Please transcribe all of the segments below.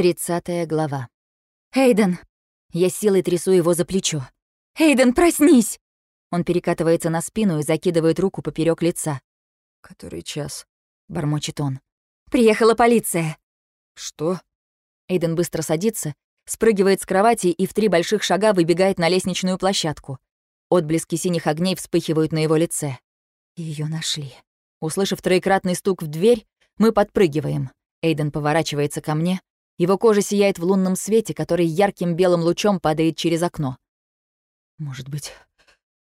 Тридцатая глава. «Эйден!» Я силой трясу его за плечо. «Эйден, проснись!» Он перекатывается на спину и закидывает руку поперек лица. «Который час?» — бормочет он. «Приехала полиция!» «Что?» Эйден быстро садится, спрыгивает с кровати и в три больших шага выбегает на лестничную площадку. Отблески синих огней вспыхивают на его лице. Ее нашли. Услышав троекратный стук в дверь, мы подпрыгиваем. Эйден поворачивается ко мне, его кожа сияет в лунном свете, который ярким белым лучом падает через окно. «Может быть...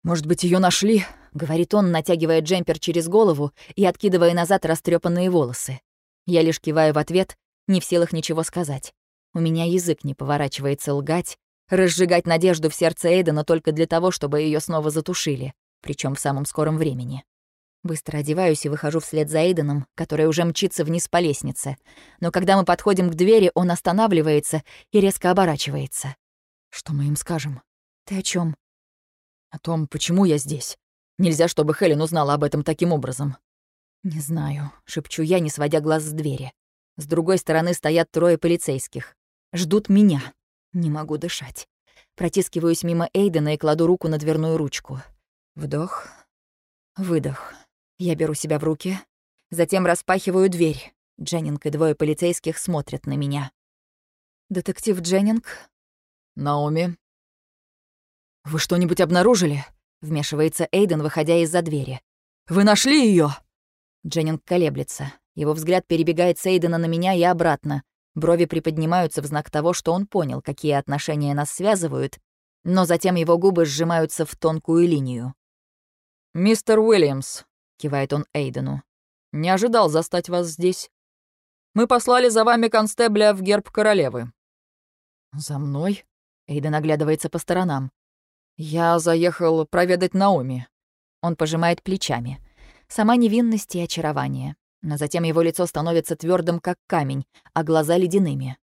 Может быть, ее нашли?» — говорит он, натягивая джемпер через голову и откидывая назад растрепанные волосы. Я лишь киваю в ответ, не в силах ничего сказать. У меня язык не поворачивается лгать, разжигать надежду в сердце Эйдена только для того, чтобы ее снова затушили, причем в самом скором времени. Быстро одеваюсь и выхожу вслед за Эйденом, который уже мчится вниз по лестнице. Но когда мы подходим к двери, он останавливается и резко оборачивается. «Что мы им скажем?» «Ты о чем? «О том, почему я здесь. Нельзя, чтобы Хелен узнала об этом таким образом». «Не знаю», — шепчу я, не сводя глаз с двери. С другой стороны стоят трое полицейских. Ждут меня. Не могу дышать. Протискиваюсь мимо Эйдена и кладу руку на дверную ручку. Вдох. Выдох. Я беру себя в руки, затем распахиваю дверь. Дженнинг и двое полицейских смотрят на меня. «Детектив Дженнинг?» «Наоми?» «Вы что-нибудь обнаружили?» — вмешивается Эйден, выходя из-за двери. «Вы нашли ее? Дженнинг колеблется. Его взгляд перебегает с Эйдена на меня и обратно. Брови приподнимаются в знак того, что он понял, какие отношения нас связывают, но затем его губы сжимаются в тонкую линию. «Мистер Уильямс», кивает он Эйдену. «Не ожидал застать вас здесь. Мы послали за вами констебля в герб королевы». «За мной?» Эйден оглядывается по сторонам. «Я заехал проведать Наоми». Он пожимает плечами. Сама невинность и очарование. Но затем его лицо становится твердым, как камень, а глаза ледяными.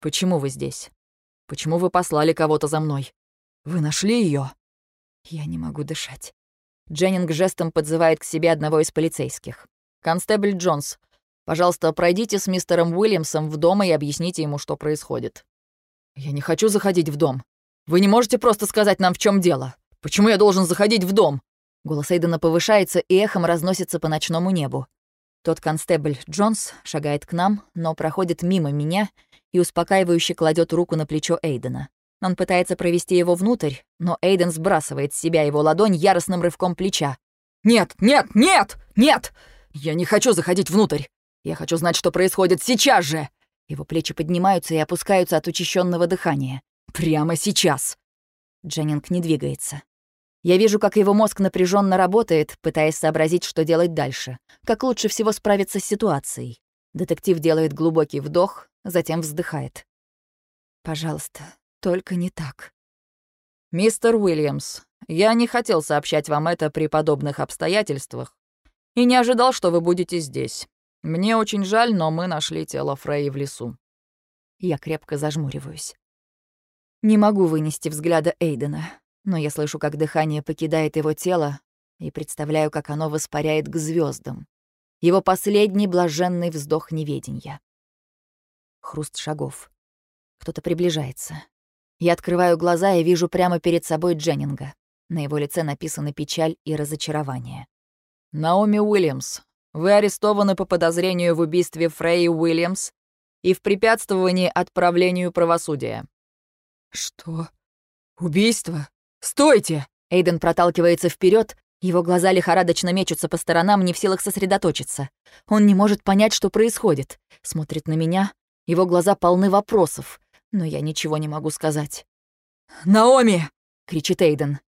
«Почему вы здесь? Почему вы послали кого-то за мной? Вы нашли ее? Я не могу дышать. Дженнинг жестом подзывает к себе одного из полицейских. «Констебль Джонс, пожалуйста, пройдите с мистером Уильямсом в дом и объясните ему, что происходит». «Я не хочу заходить в дом. Вы не можете просто сказать нам, в чем дело? Почему я должен заходить в дом?» Голос Эйдена повышается и эхом разносится по ночному небу. Тот констебль Джонс шагает к нам, но проходит мимо меня и успокаивающе кладет руку на плечо Эйдена. Он пытается провести его внутрь, но Эйден сбрасывает с себя его ладонь яростным рывком плеча. «Нет, нет, нет, нет! Я не хочу заходить внутрь! Я хочу знать, что происходит сейчас же!» Его плечи поднимаются и опускаются от учащенного дыхания. «Прямо сейчас!» Дженнинг не двигается. Я вижу, как его мозг напряженно работает, пытаясь сообразить, что делать дальше. Как лучше всего справиться с ситуацией. Детектив делает глубокий вдох, затем вздыхает. «Пожалуйста, только не так. «Мистер Уильямс, я не хотел сообщать вам это при подобных обстоятельствах и не ожидал, что вы будете здесь. Мне очень жаль, но мы нашли тело Фрей в лесу». Я крепко зажмуриваюсь. Не могу вынести взгляда Эйдена, но я слышу, как дыхание покидает его тело и представляю, как оно воспаряет к звездам. Его последний блаженный вздох неведения. Хруст шагов. Кто-то приближается. Я открываю глаза и вижу прямо перед собой Дженнинга. На его лице написаны печаль и разочарование. «Наоми Уильямс, вы арестованы по подозрению в убийстве Фрей Уильямс и в препятствовании отправлению правосудия». «Что? Убийство? Стойте!» Эйден проталкивается вперед, его глаза лихорадочно мечутся по сторонам, не в силах сосредоточиться. Он не может понять, что происходит. Смотрит на меня, его глаза полны вопросов но я ничего не могу сказать. «Наоми!» — кричит Эйден.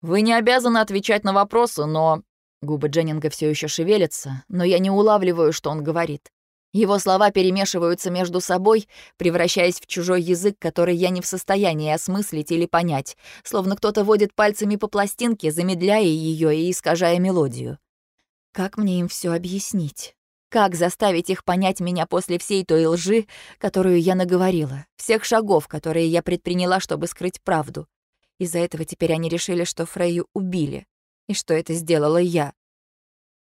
«Вы не обязаны отвечать на вопросы, но...» Губы Дженнинга все еще шевелятся, но я не улавливаю, что он говорит. Его слова перемешиваются между собой, превращаясь в чужой язык, который я не в состоянии осмыслить или понять, словно кто-то водит пальцами по пластинке, замедляя ее и искажая мелодию. Как мне им все объяснить? Как заставить их понять меня после всей той лжи, которую я наговорила, всех шагов, которые я предприняла, чтобы скрыть правду? Из-за этого теперь они решили, что Фрейю убили, и что это сделала я.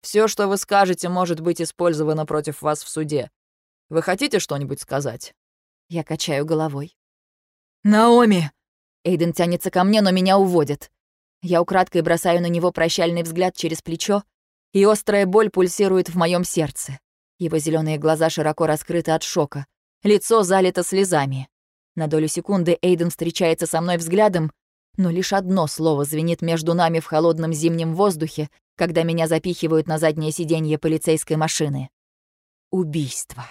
Все, что вы скажете, может быть использовано против вас в суде. Вы хотите что-нибудь сказать?» Я качаю головой. «Наоми!» Эйден тянется ко мне, но меня уводит. Я украдкой бросаю на него прощальный взгляд через плечо, и острая боль пульсирует в моем сердце. Его зеленые глаза широко раскрыты от шока. Лицо залито слезами. На долю секунды Эйден встречается со мной взглядом, но лишь одно слово звенит между нами в холодном зимнем воздухе, когда меня запихивают на заднее сиденье полицейской машины. Убийство.